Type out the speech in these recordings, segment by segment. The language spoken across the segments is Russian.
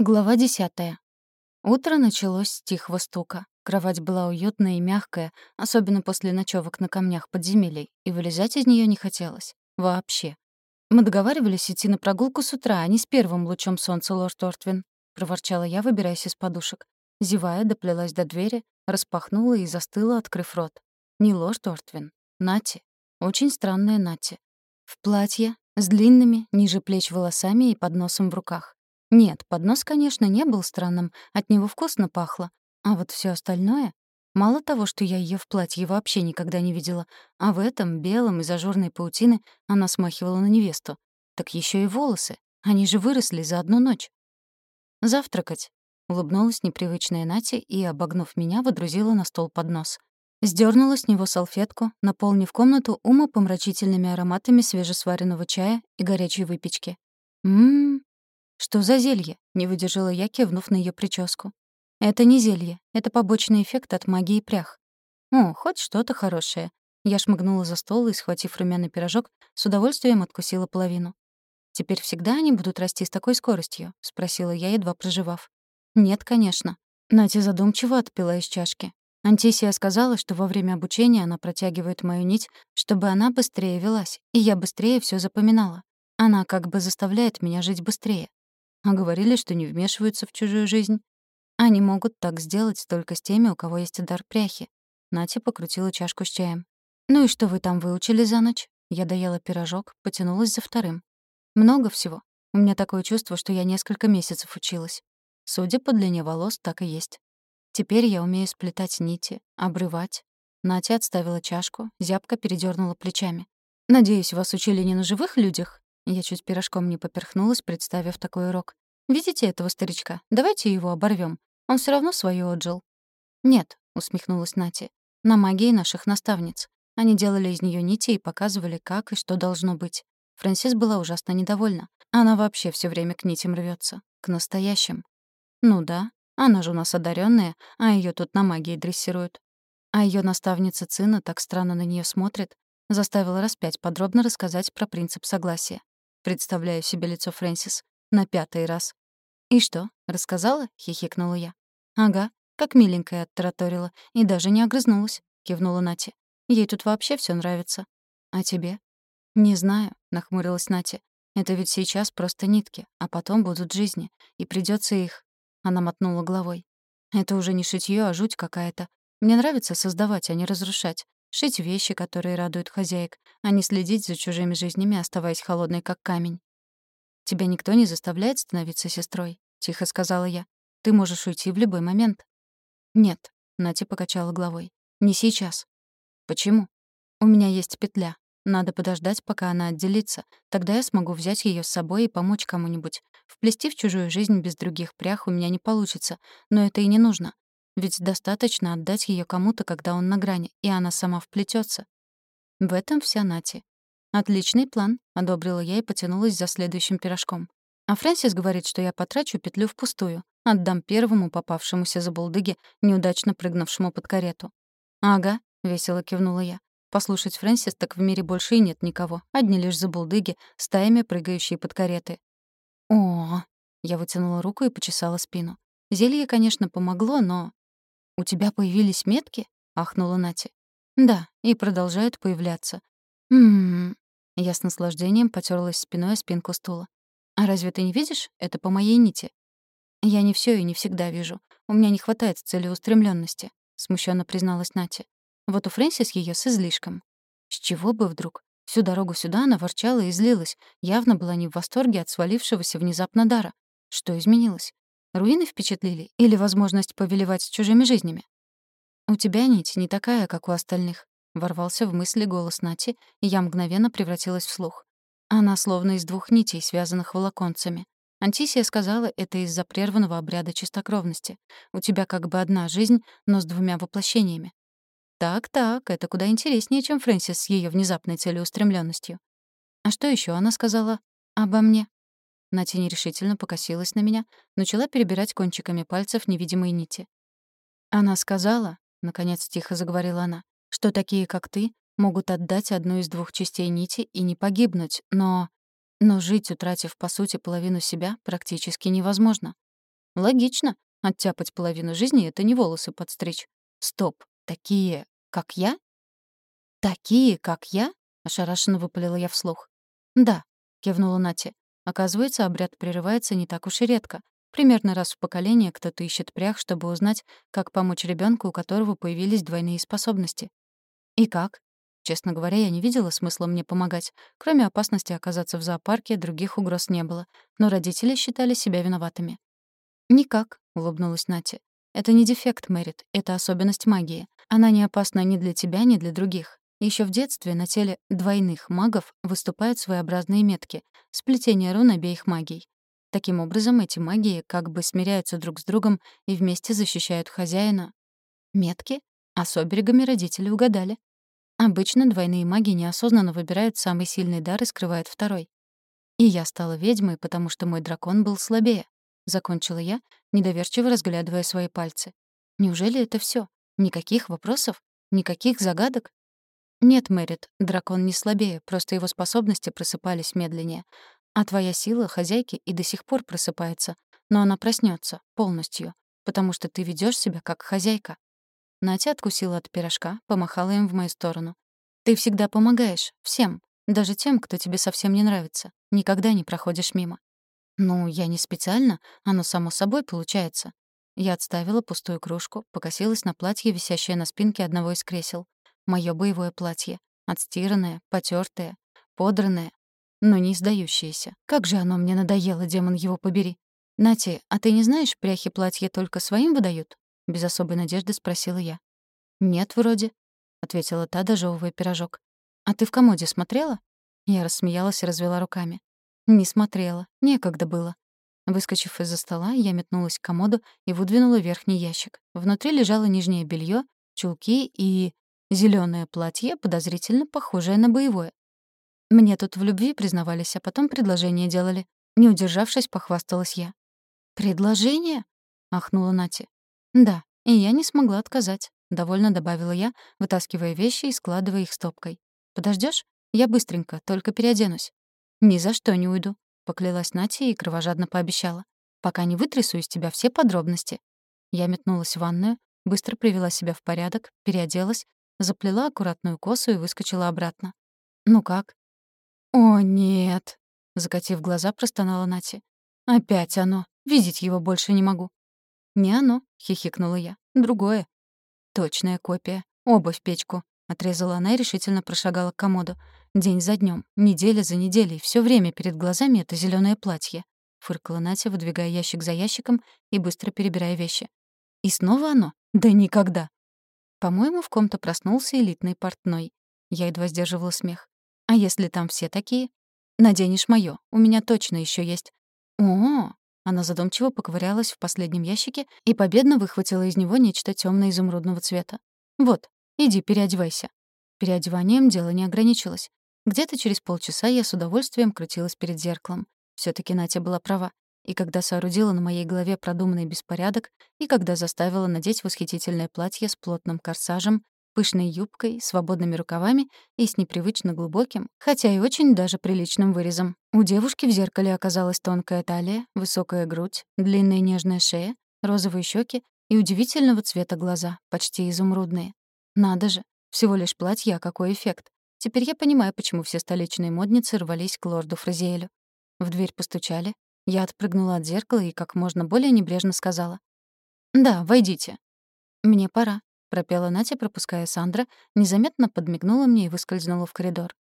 Глава десятая. Утро началось с тихого стука. Кровать была уютная и мягкая, особенно после ночевок на камнях подземелий, и вылезать из нее не хотелось. Вообще. «Мы договаривались идти на прогулку с утра, а не с первым лучом солнца, лорд Ортвин», — проворчала я, выбираясь из подушек. Зевая, доплелась до двери, распахнула и застыла, открыв рот. Не лорд Ортвин. Нати. Очень странная Нати. В платье, с длинными, ниже плеч волосами и подносом в руках. Нет, поднос, конечно, не был странным, от него вкусно пахло. А вот все остальное... Мало того, что я ее в платье вообще никогда не видела, а в этом, белом, из ажурной паутины, она смахивала на невесту. Так еще и волосы. Они же выросли за одну ночь. «Завтракать», — улыбнулась непривычная Натя и, обогнув меня, водрузила на стол поднос. Сдернула с него салфетку, наполнив комнату умопомрачительными ароматами свежесваренного чая и горячей выпечки. «Ммм, «Что за зелье?» — не выдержала я, кивнув на ее прическу. «Это не зелье. Это побочный эффект от магии прях». «О, хоть что-то хорошее». Я шмыгнула за стол и, схватив румяный пирожок, с удовольствием откусила половину. «Теперь всегда они будут расти с такой скоростью?» — спросила я, едва проживав. «Нет, конечно». Натя задумчиво отпила из чашки. Антисия сказала, что во время обучения она протягивает мою нить, чтобы она быстрее велась, и я быстрее все запоминала. Она как бы заставляет меня жить быстрее. А говорили, что не вмешиваются в чужую жизнь. Они могут так сделать только с теми, у кого есть дар пряхи. Натя покрутила чашку с чаем. «Ну и что вы там выучили за ночь?» Я доела пирожок, потянулась за вторым. «Много всего. У меня такое чувство, что я несколько месяцев училась. Судя по длине волос, так и есть. Теперь я умею сплетать нити, обрывать». Натя отставила чашку, зябко передернула плечами. «Надеюсь, вас учили не на живых людях?» Я чуть пирожком не поперхнулась, представив такой урок. «Видите этого старичка? Давайте его оборвем. Он все равно свое отжил». «Нет», — усмехнулась Нати. «На магии наших наставниц. Они делали из нее нити и показывали, как и что должно быть. Фрэнсис была ужасно недовольна. Она вообще все время к нитям рвется, К настоящим. Ну да, она же у нас одаренная, а ее тут на магии дрессируют. А ее наставница Цина так странно на нее смотрит, заставила раз пять подробно рассказать про принцип согласия. Представляю себе лицо Фрэнсис. На пятый раз. «И что, рассказала?» — хихикнула я. «Ага, как миленькая оттараторила. И даже не огрызнулась», — кивнула Нати. «Ей тут вообще все нравится. А тебе?» «Не знаю», — нахмурилась Нати. «Это ведь сейчас просто нитки, а потом будут жизни, и придется их...» Она мотнула головой. «Это уже не шитьё, а жуть какая-то. Мне нравится создавать, а не разрушать. Шить вещи, которые радуют хозяек, а не следить за чужими жизнями, оставаясь холодной, как камень. «Тебя никто не заставляет становиться сестрой», — тихо сказала я. «Ты можешь уйти в любой момент». «Нет», — Натя покачала головой. «Не сейчас». «Почему?» «У меня есть петля. Надо подождать, пока она отделится. Тогда я смогу взять ее с собой и помочь кому-нибудь. Вплести в чужую жизнь без других прях у меня не получится. Но это и не нужно. Ведь достаточно отдать ее кому-то, когда он на грани, и она сама вплетется. В этом вся Нати. «Отличный план», — одобрила я и потянулась за следующим пирожком. А Фрэнсис говорит, что я потрачу петлю впустую. Отдам первому попавшемуся за булдыги, неудачно прыгнувшему под карету. «Ага», — весело кивнула я. «Послушать Фрэнсис, так в мире больше и нет никого. Одни лишь забулдыги, стаями прыгающие под кареты». «О!» — я вытянула руку и почесала спину. Зелье, конечно, помогло, но «У тебя появились метки?» — ахнула Натя. «Да, и продолжают появляться». «М-м-м». Я с наслаждением потёрлась спиной о спинку стула. «А разве ты не видишь? Это по моей нити». «Я не всё и не всегда вижу. У меня не хватает целеустремлённости», — смущённо призналась Натя. «Вот у Фрэнсис её с излишком». С чего бы вдруг? Всю дорогу сюда она ворчала и злилась, явно была не в восторге от свалившегося внезапно дара. Что изменилось? Руины впечатлили или возможность повелевать чужими жизнями? «У тебя нить не такая, как у остальных», — ворвался в мысли голос Нати, и я мгновенно превратилась в слух. Она словно из двух нитей, связанных волоконцами. Антисия сказала, это из-за прерванного обряда чистокровности. У тебя как бы одна жизнь, но с двумя воплощениями. Так-так, это куда интереснее, чем Фрэнсис с ее внезапной целеустремленностью. А что еще она сказала обо мне? Натя нерешительно покосилась на меня, начала перебирать кончиками пальцев невидимые нити. «Она сказала», — наконец тихо заговорила она, «что такие, как ты, могут отдать одну из двух частей нити и не погибнуть, но... Но жить, утратив, по сути, половину себя, практически невозможно. Логично. Оттяпать половину жизни — это не волосы подстричь. Стоп. Такие, как я? Такие, как я? Ошарашенно выпалила я вслух. Да, кивнула Нати. Оказывается, обряд прерывается не так уж и редко. Примерно раз в поколение кто-то ищет прях, чтобы узнать, как помочь ребенку, у которого появились двойные способности. И как? Честно говоря, я не видела смысла мне помогать. Кроме опасности оказаться в зоопарке, других угроз не было. Но родители считали себя виноватыми. «Никак», — улыбнулась Натя. «Это не дефект, Мэрит, это особенность магии. Она не опасна ни для тебя, ни для других. Еще в детстве на теле двойных магов выступают своеобразные метки — сплетение рун обеих магий. Таким образом, эти магии как бы смиряются друг с другом и вместе защищают хозяина. Метки? А с оберегами родители угадали. Обычно двойные маги неосознанно выбирают самый сильный дар и скрывают второй. И я стала ведьмой, потому что мой дракон был слабее. Закончила я, недоверчиво разглядывая свои пальцы. Неужели это все? Никаких вопросов? Никаких загадок? Нет, Мэрит, дракон не слабее, просто его способности просыпались медленнее. А твоя сила, хозяйки, и до сих пор просыпается. Но она проснется полностью, потому что ты ведешь себя как хозяйка. Натя откусила от пирожка, помахала им в мою сторону. «Ты всегда помогаешь. Всем. Даже тем, кто тебе совсем не нравится. Никогда не проходишь мимо». «Ну, я не специально. Оно само собой получается». Я отставила пустую кружку, покосилась на платье, висящее на спинке одного из кресел. Моё боевое платье. Отстиранное, потёртое, подранное, но не издающееся. Как же оно мне надоело, демон его побери. «Нати, а ты не знаешь, пряхи платья только своим выдают?» без особой надежды спросила я. Нет, вроде, ответила та, дожевывая пирожок. А ты в комоде смотрела? Я рассмеялась и развела руками. Не смотрела, некогда было. Выскочив из-за стола, я метнулась к комоду и выдвинула верхний ящик. Внутри лежало нижнее белье, чулки и зеленое платье, подозрительно похожее на боевое. Мне тут в любви признавались, а потом предложение делали. Не удержавшись, похвасталась я. «Предложение?» — ахнула Нати. «Да, и я не смогла отказать», — довольно добавила я, вытаскивая вещи и складывая их стопкой. Подождешь? Я быстренько, только переоденусь». «Ни за что не уйду», — поклялась Натя и кровожадно пообещала. «Пока не вытрясу из тебя все подробности». Я метнулась в ванную, быстро привела себя в порядок, переоделась, заплела аккуратную косу и выскочила обратно. «Ну как?» «О, нет!» — закатив глаза, простонала Натя. «Опять оно. Видеть его больше не могу». «Не оно», — хихикнула я. «Другое». «Точная копия. Оба в печку», — отрезала она и решительно прошагала к комоду. «День за днем, неделя за неделей, все время перед глазами это зеленое платье», — фыркала Натя, выдвигая ящик за ящиком и быстро перебирая вещи. «И снова оно? Да никогда!» По-моему, в ком-то проснулся элитный портной. Я едва сдерживала смех. «А если там все такие?» «Наденешь моё. У меня точно еще есть». «О, она задумчиво поковырялась в последнем ящике и победно выхватила из него нечто тёмно-изумрудного цвета. «Вот, иди переодевайся». Переодеванием дело не ограничилось. Где-то через полчаса я с удовольствием крутилась перед зеркалом. всё таки Натя была права. И когда соорудила на моей голове продуманный беспорядок, и когда заставила надеть восхитительное платье с плотным корсажем, пышной юбкой, свободными рукавами и с непривычно глубоким, хотя и очень даже приличным вырезом. У девушки в зеркале оказалась тонкая талия, высокая грудь, длинная нежная шея, розовые щеки и удивительного цвета глаза, почти изумрудные. Надо же, всего лишь платье, а какой эффект. Теперь я понимаю, почему все столичные модницы рвались к лорду Фразиэлю. В дверь постучали. Я отпрыгнула от зеркала и как можно более небрежно сказала. «Да, войдите». «Мне пора», — пропела Натя, пропуская Сандра, незаметно подмигнула мне и выскользнула в коридор.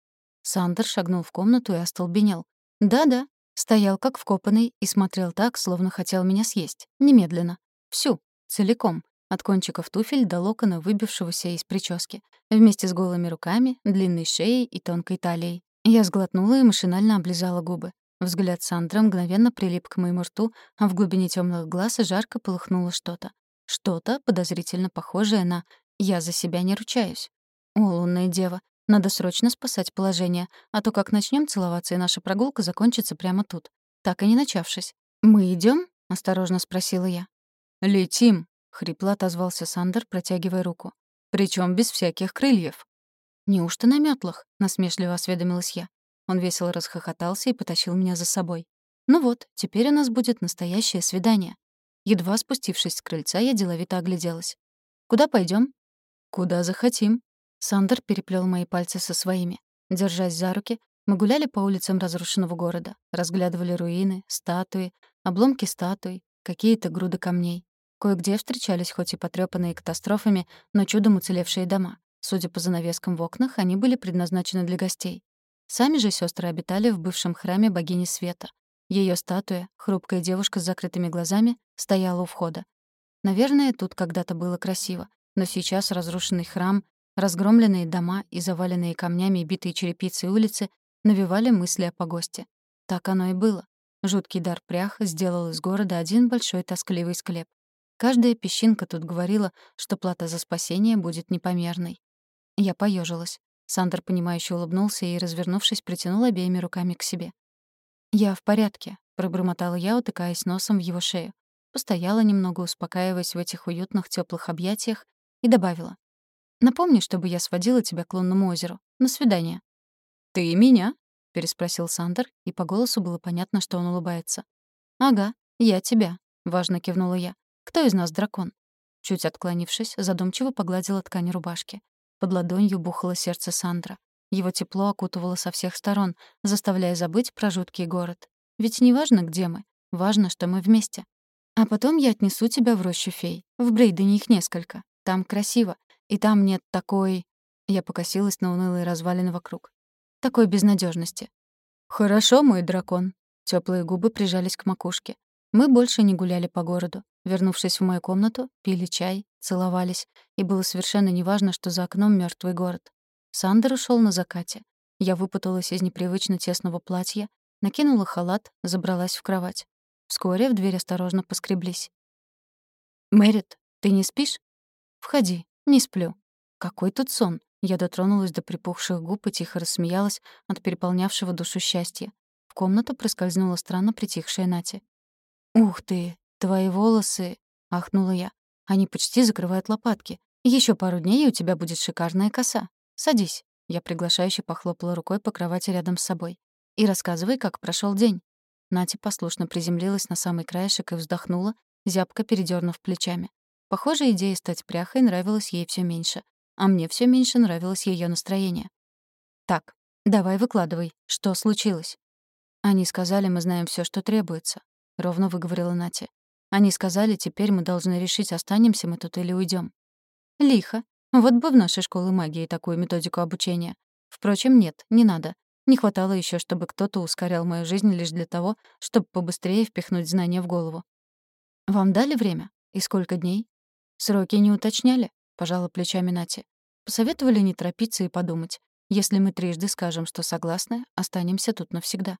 Сандер шагнул в комнату и остолбенел. Да-да, стоял как вкопанный и смотрел так, словно хотел меня съесть. Немедленно. Всю. Целиком. От кончиков туфель до локона, выбившегося из прически. Вместе с голыми руками, длинной шеей и тонкой талией. Я сглотнула и машинально облизала губы. Взгляд Сандра мгновенно прилип к моему рту, а в глубине темных глаз жарко полыхнуло что-то. Что-то подозрительно похожее на «я за себя не ручаюсь». О, лунная дева, надо срочно спасать положение, а то как начнем целоваться, и наша прогулка закончится прямо тут, так и не начавшись. «Мы идем? осторожно спросила я. «Летим», — хрипло отозвался Сандер, протягивая руку. Причем без всяких крыльев». «Неужто на метлах? насмешливо осведомилась я. Он весело расхохотался и потащил меня за собой. «Ну вот, теперь у нас будет настоящее свидание». Едва спустившись с крыльца, я деловито огляделась. «Куда пойдем? «Куда захотим». Сандер переплел мои пальцы со своими. Держась за руки, мы гуляли по улицам разрушенного города, разглядывали руины, статуи, обломки статуй, какие-то груды камней. Кое-где встречались хоть и потрёпанные катастрофами, но чудом уцелевшие дома. Судя по занавескам в окнах, они были предназначены для гостей. Сами же сестры обитали в бывшем храме богини света. Ее статуя, хрупкая девушка с закрытыми глазами, стояла у входа. Наверное, тут когда-то было красиво, но сейчас разрушенный храм, разгромленные дома и заваленные камнями и битые черепицей улицы навевали мысли о погосте. Так оно и было. Жуткий дар прях сделал из города один большой тоскливый склеп. Каждая песчинка тут говорила, что плата за спасение будет непомерной. Я поежилась. Сандер, понимающе улыбнулся и, развернувшись, притянул обеими руками к себе. «Я в порядке», — пробормотала я, утыкаясь носом в его шею. Постояла немного, успокаиваясь в этих уютных теплых объятиях, и добавила. «Напомни, чтобы я сводила тебя к лунному озеру. На свидание». «Ты и меня?» — переспросил Сандер, и по голосу было понятно, что он улыбается. «Ага, я тебя», — важно кивнула я. «Кто из нас дракон?» Чуть отклонившись, задумчиво погладила ткань рубашки. Под ладонью бухало сердце Сандра. Его тепло окутывало со всех сторон, заставляя забыть про жуткий город. Ведь не важно, где мы. Важно, что мы вместе. А потом я отнесу тебя в рощу фей. В Брейдене их несколько. Там красиво. И там нет такой... Я покосилась на унылые развалины вокруг такой безнадежности. «Хорошо, мой дракон». Теплые губы прижались к макушке. Мы больше не гуляли по городу. Вернувшись в мою комнату, пили чай, целовались, и было совершенно неважно, что за окном мертвый город. Сандер ушел на закате. Я выпуталась из непривычно тесного платья, накинула халат, забралась в кровать. Вскоре в дверь осторожно поскреблись. «Мэрит, ты не спишь?» «Входи, не сплю». «Какой тут сон? Я дотронулась до припухших губ и тихо рассмеялась от переполнявшего душу счастья. В комнату проскользнула странно притихшая Натя. «Ух ты, твои волосы!» — ахнула я. «Они почти закрывают лопатки. Еще пару дней, и у тебя будет шикарная коса. Садись». Я приглашающе похлопала рукой по кровати рядом с собой. «И рассказывай, как прошел день». Натя послушно приземлилась на самый краешек и вздохнула, зябко передернув плечами. Похоже, идея стать пряхой нравилась ей все меньше а мне все меньше нравилось ее настроение. «Так, давай выкладывай, что случилось?» «Они сказали, мы знаем все, что требуется», — ровно выговорила Натя. «Они сказали, теперь мы должны решить, останемся мы тут или уйдем. «Лихо. Вот бы в нашей школе магии такую методику обучения. Впрочем, нет, не надо. Не хватало еще, чтобы кто-то ускорял мою жизнь лишь для того, чтобы побыстрее впихнуть знания в голову. Вам дали время? И сколько дней? Сроки не уточняли? — пожала плечами Нати. «Посоветовали не торопиться и подумать. Если мы трижды скажем, что согласны, останемся тут навсегда».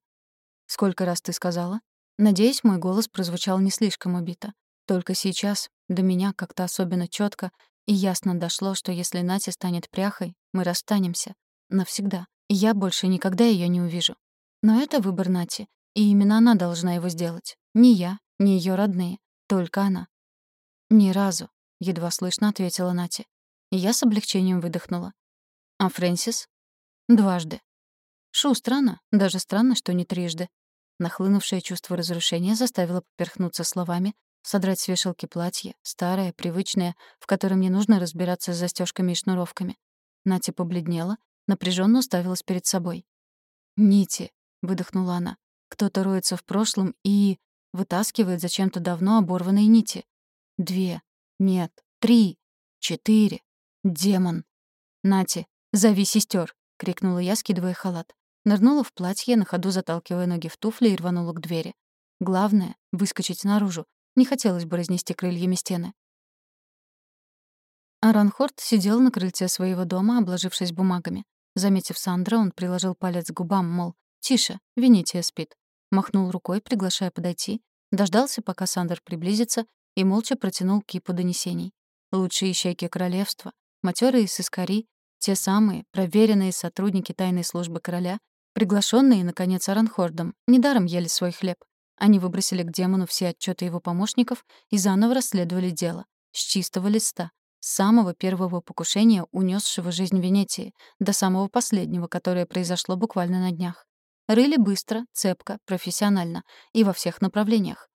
«Сколько раз ты сказала?» Надеюсь, мой голос прозвучал не слишком убито. Только сейчас до меня как-то особенно четко и ясно дошло, что если Натя станет пряхой, мы расстанемся. Навсегда. И я больше никогда ее не увижу. Но это выбор Нати, и именно она должна его сделать. Не я, не ее родные. Только она. Ни разу. — едва слышно ответила Натя. И я с облегчением выдохнула. «А Фрэнсис?» «Дважды». Шу, странно, даже странно, что не трижды. Нахлынувшее чувство разрушения заставило поперхнуться словами, содрать с вешалки платье, старое, привычное, в котором не нужно разбираться с застежками и шнуровками. Натя побледнела, напряженно уставилась перед собой. «Нити», — выдохнула она. «Кто-то роется в прошлом и... вытаскивает зачем-то давно оборванные нити. Две. Нет, три, четыре. Демон. «Нати, зови сестер! крикнула я, скидывая халат. Нырнула в платье, на ходу заталкивая ноги в туфли и рванула к двери. Главное — выскочить наружу. Не хотелось бы разнести крыльями стены. Аранхорд сидел на крыльце своего дома, обложившись бумагами. Заметив Сандра, он приложил палец к губам, мол, «Тише, Венития спит». Махнул рукой, приглашая подойти, дождался, пока Сандер приблизится, и молча протянул кипу донесений. Лучшие ищейки королевства, матерые сыскари, те самые, проверенные сотрудники тайной службы короля, приглашенные, наконец, Аранхордом, недаром ели свой хлеб. Они выбросили к демону все отчеты его помощников и заново расследовали дело. С чистого листа. С самого первого покушения, унесшего жизнь Венетии, до самого последнего, которое произошло буквально на днях. Рыли быстро, цепко, профессионально и во всех направлениях.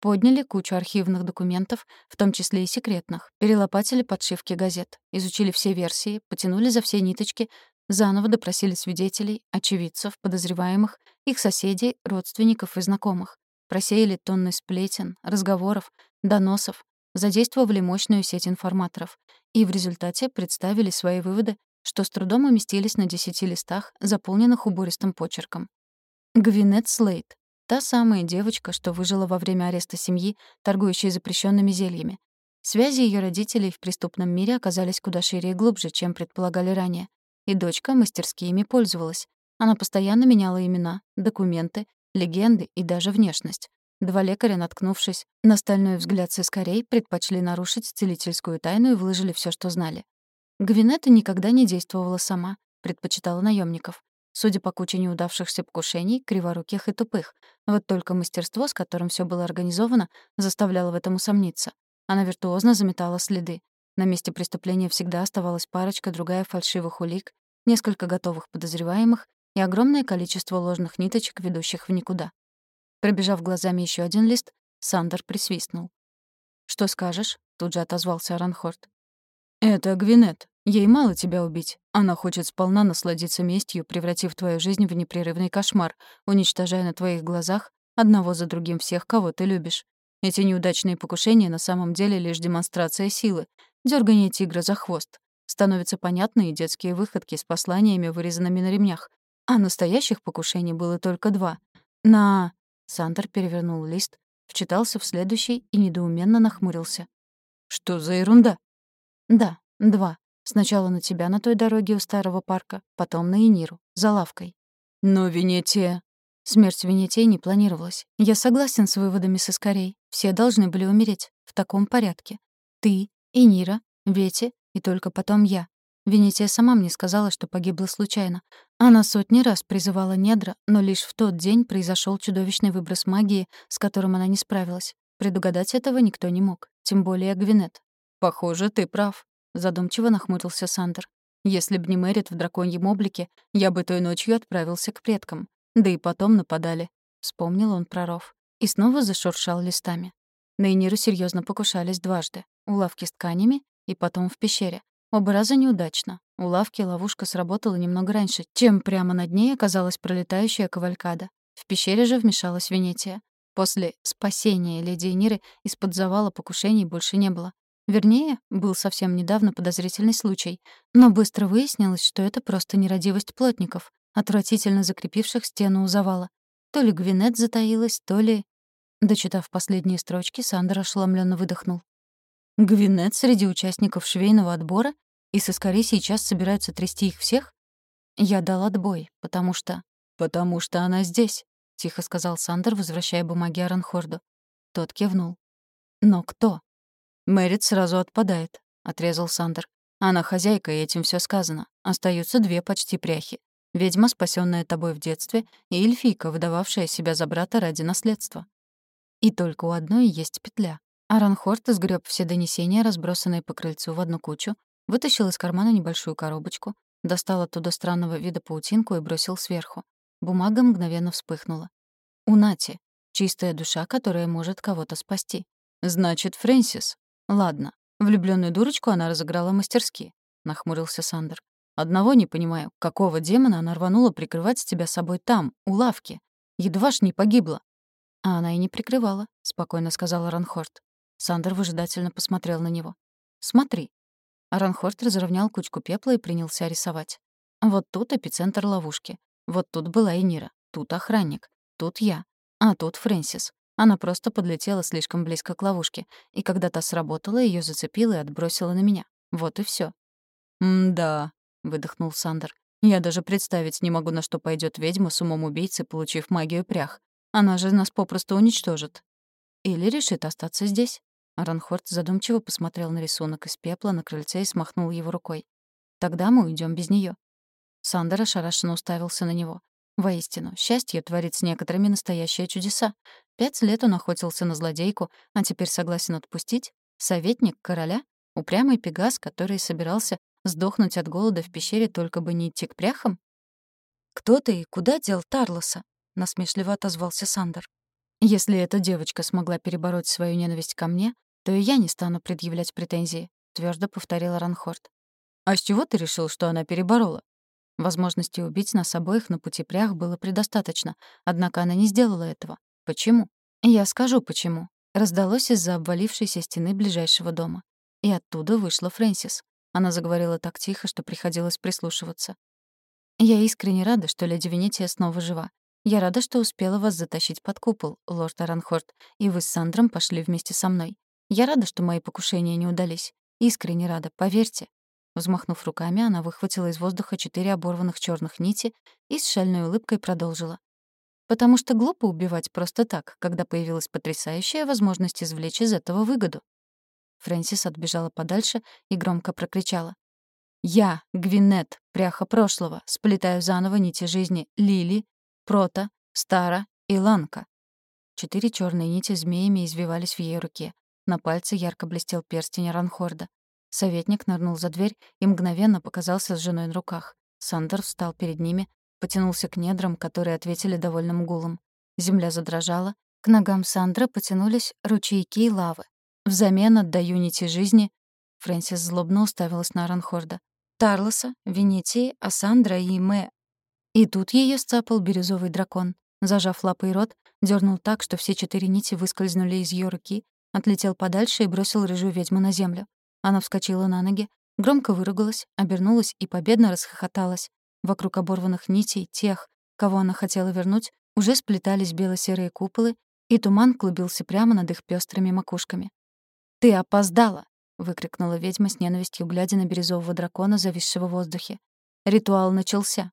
Подняли кучу архивных документов, в том числе и секретных, перелопатили подшивки газет, изучили все версии, потянули за все ниточки, заново допросили свидетелей, очевидцев, подозреваемых, их соседей, родственников и знакомых. Просеяли тонны сплетен, разговоров, доносов, задействовали мощную сеть информаторов и в результате представили свои выводы, что с трудом уместились на десяти листах, заполненных убористым почерком. Гвинет Слейт, Та самая девочка, что выжила во время ареста семьи, торгующей запрещенными зельями. Связи ее родителей в преступном мире оказались куда шире и глубже, чем предполагали ранее. И дочка мастерски ими пользовалась. Она постоянно меняла имена, документы, легенды и даже внешность. Два лекаря, наткнувшись на стальной взгляд сыскарей, предпочли нарушить целительскую тайну и выложили все, что знали. Гвинетта никогда не действовала сама, предпочитала наемников. Судя по куче неудавшихся покушений, криворуких и тупых. Вот только мастерство, с которым все было организовано, заставляло в этом усомниться. Она виртуозно заметала следы. На месте преступления всегда оставалась парочка другая фальшивых улик, несколько готовых подозреваемых и огромное количество ложных ниточек, ведущих в никуда. Пробежав глазами еще один лист, Сандер присвистнул. «Что скажешь?» — тут же отозвался Аранхорд. «Это Гвинет. Ей мало тебя убить. Она хочет сполна насладиться местью, превратив твою жизнь в непрерывный кошмар, уничтожая на твоих глазах одного за другим всех, кого ты любишь. Эти неудачные покушения на самом деле лишь демонстрация силы, дергание тигра за хвост. Становятся понятны и детские выходки с посланиями, вырезанными на ремнях. А настоящих покушений было только два. На... Сантер перевернул лист, вчитался в следующий и недоуменно нахмурился. «Что за ерунда?» «Да, два. Сначала на тебя на той дороге у старого парка, потом на Эниру, за лавкой. Но Венетия... Смерть Венетии не планировалась. Я согласен с выводами Соскорей. Все должны были умереть. В таком порядке. Ты, Энира, Вети и только потом я. Венетия сама мне сказала, что погибла случайно. Она сотни раз призывала недра, но лишь в тот день произошел чудовищный выброс магии, с которым она не справилась. Предугадать этого никто не мог, тем более Гвинет. «Похоже, ты прав», задумчиво нахмурился Сандер. Если б не Мэрит в драконьем облике, я бы той ночью отправился к предкам. Да и потом нападали. Вспомнил он про ров. И снова зашуршал листами. На Эниру серьезно покушались дважды. У лавки с тканями и потом в пещере. Оба раза неудачно. У лавки ловушка сработала немного раньше, чем прямо над ней оказалась пролетающая кавалькада. В пещере же вмешалась Венетия. После спасения леди Эниры из-под завала покушений больше не было. Вернее, был совсем недавно подозрительный случай, но быстро выяснилось, что это просто нерадивость плотников, отвратительно закрепивших стену у завала. То ли Гвинет затаилась, то ли... Дочитав последние строчки, Сандер ошеломленно выдохнул. Гвинет среди участников швейного отбора? И соскорей сейчас собираются трясти их всех? Я дал отбой, потому что... «Потому что она здесь», — тихо сказал Сандер, возвращая бумаги Аранхорду. Тот кивнул. «Но кто?» «Мэрит сразу отпадает», — отрезал Сандер. «Она хозяйка, и этим все сказано. Остаются две почти пряхи. Ведьма, спасенная тобой в детстве, и эльфийка, выдававшая себя за брата ради наследства. И только у одной есть петля. Аранхорт сгреб все донесения, разбросанные по крыльцу, в одну кучу, вытащил из кармана небольшую коробочку, достал оттуда странного вида паутинку и бросил сверху. Бумага мгновенно вспыхнула. У Нати. Чистая душа, которая может кого-то спасти. «Значит, Фрэнсис», Ладно, влюбленную дурочку она разыграла мастерски, нахмурился Сандер. Одного не понимаю, какого демона она рванула прикрывать тебя собой там, у лавки. Едва ж не погибла. А она и не прикрывала, спокойно сказала Ранхорт. Сандер выжидательно посмотрел на него. Смотри. Ранхорт разровнял кучку пепла и принялся рисовать. Вот тут эпицентр ловушки. Вот тут была Энира, тут охранник, тут я, а тут Фрэнсис. Она просто подлетела слишком близко к ловушке, и когда та сработала, ее зацепила и отбросила на меня. Вот и все. «М-да», — выдохнул Сандер. «Я даже представить не могу, на что пойдет ведьма с умом убийцы, получив магию прях. Она же нас попросту уничтожит. Или решит остаться здесь». Ранхорд задумчиво посмотрел на рисунок из пепла на крыльце и смахнул его рукой. «Тогда мы уйдем без нее. Сандер ошарашенно уставился на него. Воистину, счастье творит с некоторыми настоящие чудеса. Пять лет он охотился на злодейку, а теперь согласен отпустить? Советник короля? Упрямый пегас, который собирался сдохнуть от голода в пещере, только бы не идти к пряхам? «Кто ты и куда дел Тарлоса?» — насмешливо отозвался Сандер. «Если эта девочка смогла перебороть свою ненависть ко мне, то и я не стану предъявлять претензии», — твердо повторила Ранхорд. «А с чего ты решил, что она переборола?» Возможности убить нас обоих на пути прях было предостаточно, однако она не сделала этого. Почему? Я скажу, почему. Раздалось из-за обвалившейся стены ближайшего дома. И оттуда вышла Фрэнсис. Она заговорила так тихо, что приходилось прислушиваться. «Я искренне рада, что леди Венетия снова жива. Я рада, что успела вас затащить под купол, лорд Аранхорд, и вы с Сандром пошли вместе со мной. Я рада, что мои покушения не удались. Искренне рада, поверьте. Взмахнув руками, она выхватила из воздуха четыре оборванных черных нити и с шальной улыбкой продолжила. «Потому что глупо убивать просто так, когда появилась потрясающая возможность извлечь из этого выгоду». Фрэнсис отбежала подальше и громко прокричала. «Я, Гвинет, пряха прошлого, сплетаю заново нити жизни Лили, Прота, Стара и Ланка». Четыре черные нити змеями извивались в ее руке. На пальце ярко блестел перстень Ранхорда. Советник нырнул за дверь и мгновенно показался с женой на руках. Сандер встал перед ними, потянулся к недрам, которые ответили довольным гулом. Земля задрожала, к ногам Сандра потянулись ручейки и лавы. Взамен отдаю нити жизни. Фрэнсис злобно уставилась на Аранхорда. Тарлоса, Венетии, Асандра и Мэ. И тут ее сцапал бирюзовый дракон. Зажав лапой рот, дернул так, что все четыре нити выскользнули из ее руки, отлетел подальше и бросил рыжую ведьму на землю. Она вскочила на ноги, громко выругалась, обернулась и победно расхохоталась. Вокруг оборванных нитей тех, кого она хотела вернуть, уже сплетались бело-серые куполы, и туман клубился прямо над их пестрыми макушками. «Ты опоздала!» — выкрикнула ведьма с ненавистью, глядя на бирюзового дракона, зависшего в воздухе. «Ритуал начался.